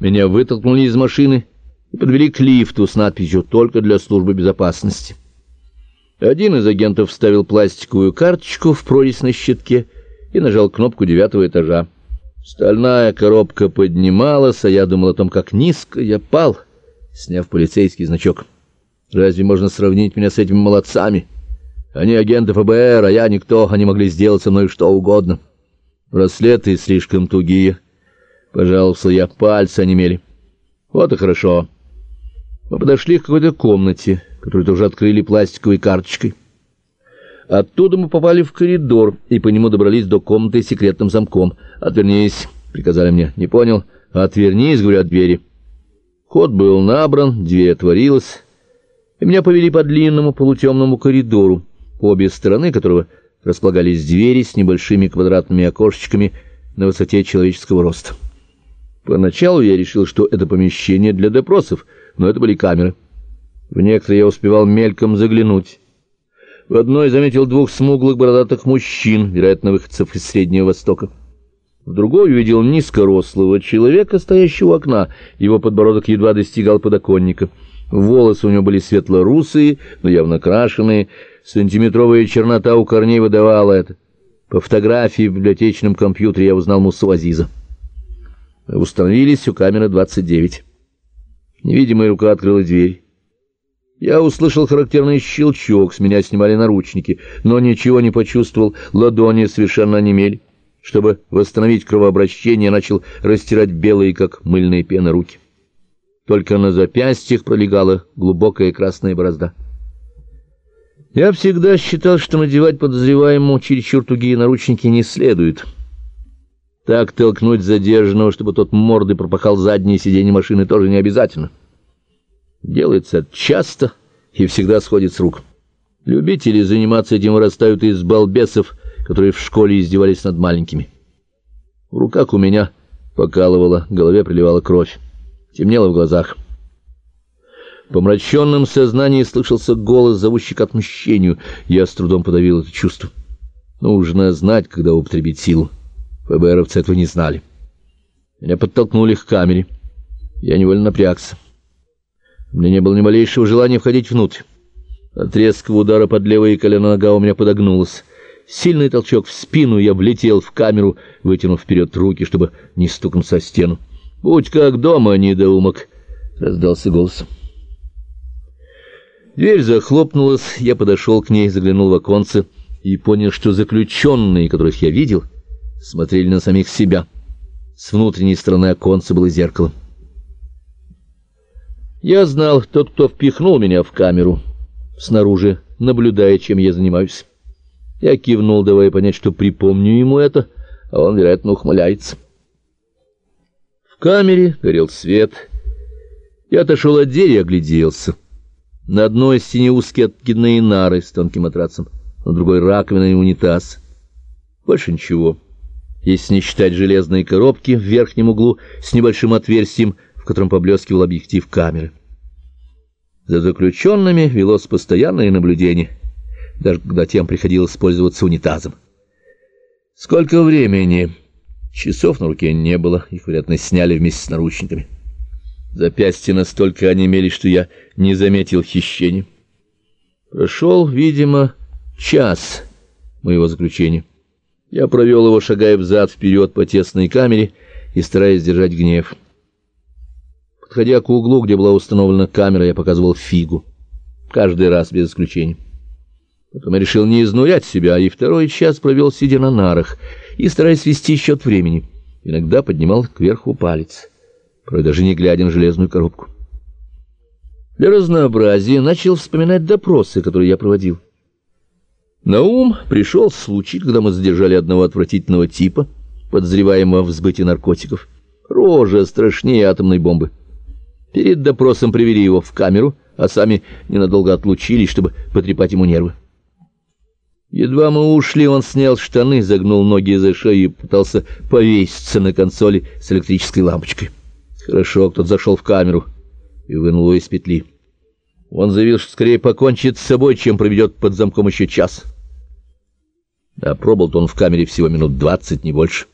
Меня вытолкнули из машины и подвели к лифту с надписью «Только для службы безопасности». Один из агентов вставил пластиковую карточку в прорезь на щитке и нажал кнопку девятого этажа. Стальная коробка поднималась, а я думал о том, как низко я пал, сняв полицейский значок. Разве можно сравнить меня с этими молодцами? Они агенты ФБР, а я никто, они могли сделать со мной что угодно. Браслеты слишком тугие. Пожалуйста, я, пальцы онемели. Вот и хорошо. Мы подошли к какой-то комнате, которую тоже открыли пластиковой карточкой. Оттуда мы попали в коридор и по нему добрались до комнаты с секретным замком. «Отвернись», — приказали мне. «Не понял?» «Отвернись», — говорю, от двери. Ход был набран, дверь отворилась, и меня повели по длинному полутемному коридору, по обе стороны которого располагались двери с небольшими квадратными окошечками на высоте человеческого роста. Поначалу я решил, что это помещение для допросов, но это были камеры. В некоторые я успевал мельком заглянуть. В одной заметил двух смуглых бородатых мужчин, вероятно, выходцев из Среднего Востока. В другой увидел низкорослого человека, стоящего у окна. Его подбородок едва достигал подоконника. Волосы у него были светло-русые, но явно крашеные. Сантиметровая чернота у корней выдавала это. По фотографии в библиотечном компьютере я узнал Мусу Азиза. Установились у камеры 29. Невидимая рука открыла дверь. Я услышал характерный щелчок, с меня снимали наручники, но ничего не почувствовал, ладони совершенно онемели. Чтобы восстановить кровообращение, начал растирать белые, как мыльные пены, руки. Только на запястьях пролегала глубокая красная борозда. Я всегда считал, что надевать подозреваемому чересчур тугие наручники не следует. Так толкнуть задержанного, чтобы тот мордой пропахал задние сиденья машины, тоже не обязательно. Делается это часто и всегда сходит с рук. Любители заниматься этим вырастают из балбесов, которые в школе издевались над маленькими. В руках у меня покалывало, голове приливала кровь, темнело в глазах. В помраченном сознании слышался голос, зовущий к отмщению. Я с трудом подавил это чувство. Нужно знать, когда употребить силу. ФБРовцы этого не знали. Меня подтолкнули к камере. Я невольно напрягся. У меня не было ни малейшего желания входить внутрь. От резкого удара под левое колено нога у меня подогнулась. Сильный толчок в спину, я влетел в камеру, вытянув вперед руки, чтобы не стукнуться о стену. «Будь как дома, недоумок!» — раздался голос. Дверь захлопнулась, я подошел к ней, заглянул в оконце и понял, что заключенные, которых я видел, смотрели на самих себя. С внутренней стороны оконца было зеркало. Я знал, тот, кто впихнул меня в камеру, снаружи, наблюдая, чем я занимаюсь. Я кивнул, давая понять, что припомню ему это, а он, вероятно, ухмыляется. В камере горел свет. Я отошел от двери и огляделся. На одной стене узкие откидные нары с тонким матрацем, на другой раковина и унитаз. Больше ничего. Если не считать железные коробки в верхнем углу с небольшим отверстием, в котором поблескивал объектив камеры. За заключенными велось постоянное наблюдение, даже когда тем приходилось пользоваться унитазом. Сколько времени? Часов на руке не было, их, вероятно, сняли вместе с наручниками. Запястья настолько онемели, что я не заметил хищения. Прошел, видимо, час моего заключения. Я провел его, шагая взад-вперед по тесной камере и стараясь держать гнев. Подходя к углу, где была установлена камера, я показывал фигу. Каждый раз, без исключения. Потом я решил не изнурять себя, и второй час провел, сидя на нарах, и стараясь вести счет времени. Иногда поднимал кверху палец, порой даже не глядя на железную коробку. Для разнообразия начал вспоминать допросы, которые я проводил. На ум пришел случай, когда мы задержали одного отвратительного типа, подозреваемого в сбытии наркотиков. Рожа страшнее атомной бомбы. Перед допросом привели его в камеру, а сами ненадолго отлучились, чтобы потрепать ему нервы. Едва мы ушли, он снял штаны, загнул ноги за шею и пытался повеситься на консоли с электрической лампочкой. Хорошо, кто-то зашел в камеру и вынул его из петли. Он заявил, что скорее покончит с собой, чем проведет под замком еще час. А пробыл-то он в камере всего минут двадцать, не больше.